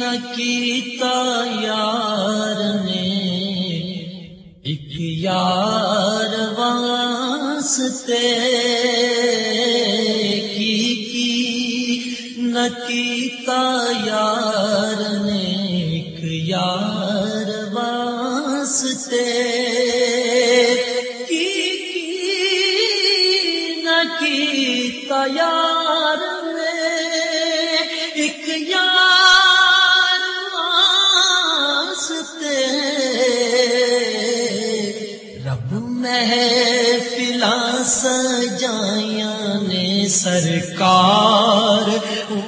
نہ کیتا یار نے۔ ایک یار واسطے کی کی نہ کیتا یار نے۔ ایک یار واسطے کی کی نہ کیتا یار نے۔ ایک یار محفلا سجایا نے سرکار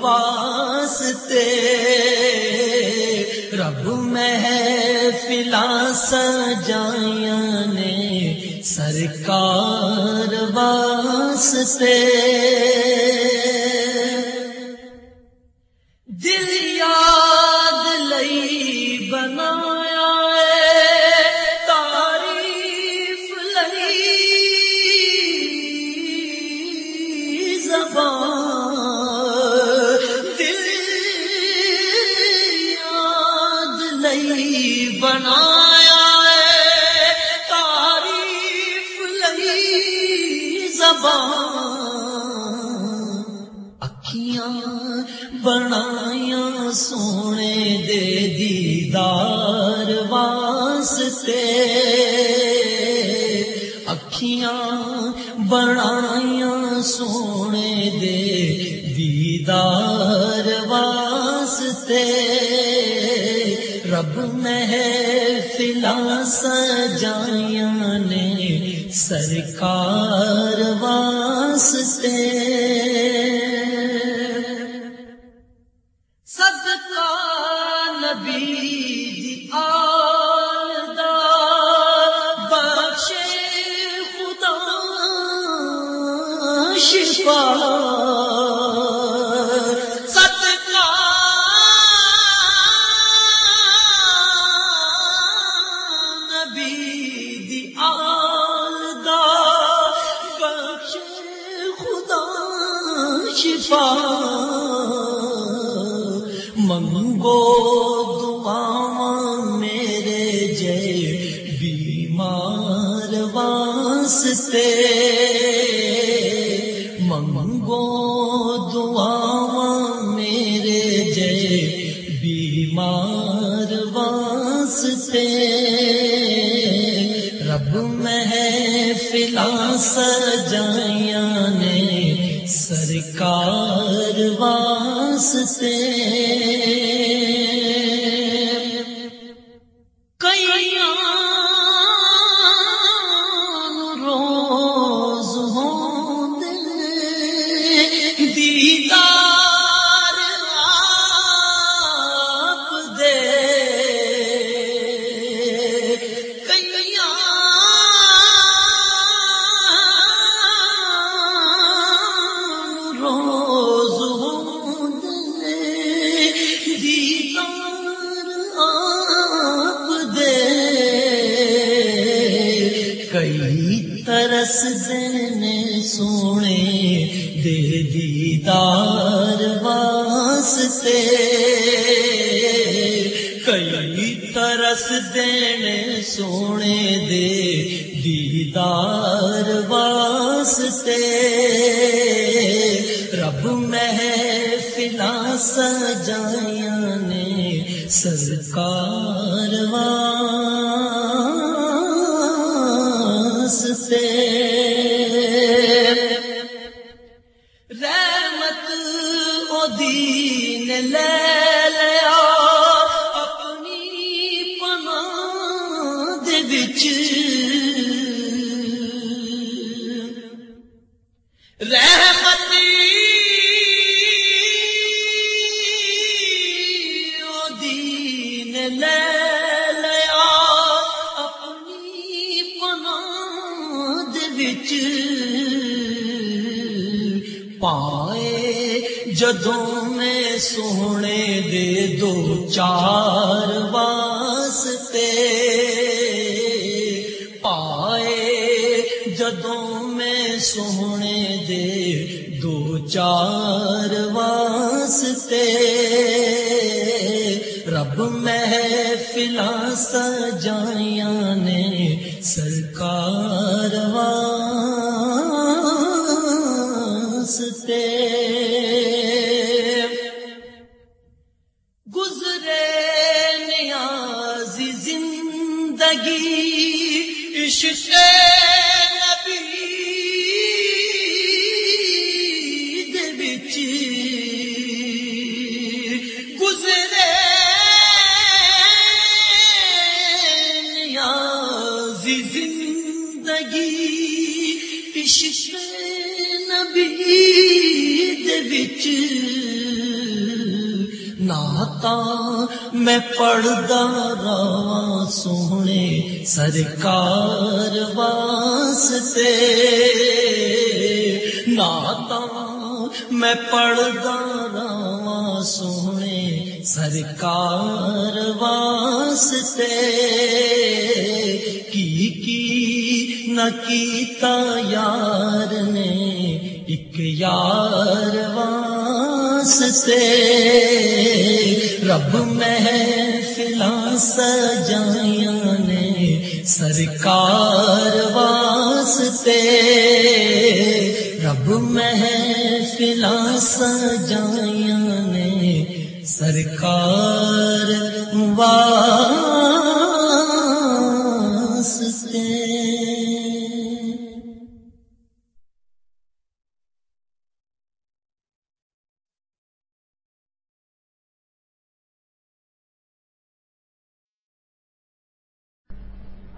واسطے۔ رب محفلا سجایا نے سرکار واسطے۔ لئی بنایا ہے۔ تعریف لئی زبان۔ اکھیاں بنایا سونے دے دیدار واسطے۔ اکھیاں بنایا سونے دے دیدار واسطے۔ رب محفلا سجایا نے سرکار واسطے۔ صدقہ نبی دی بخشے خدا شفا۔ شفا منگو دعا میرے جے بیمار واسطے منگو دعا میرے جے بیمار واسطے رب محفلا سجایا کار واسطے سونے دے دیدار واسطے کئی ترس دینے سونے دے دیدار واسطے رب محفلا سجایا نے سرکار واسطے پناہ وچ دین لے لیا اپنی پناہ پائے۔ جدوں میں سونے دے دو چار واسطے چار واسطے۔ رب محفل سجائیاں نے سرکار واسطے۔ نیازی زندگی عشق نبی دے وچ ناتا میں پڑھدا رہا سونے سرکار واسطے ناتا میں پڑھدا رہا سونے سرکار واسطے کی کی نہ کیتا یار نے ایک یار واسطے رب محفل سجائیاں نے سرکار واسطے رب محفل سجائیاں نے سرکار واسطے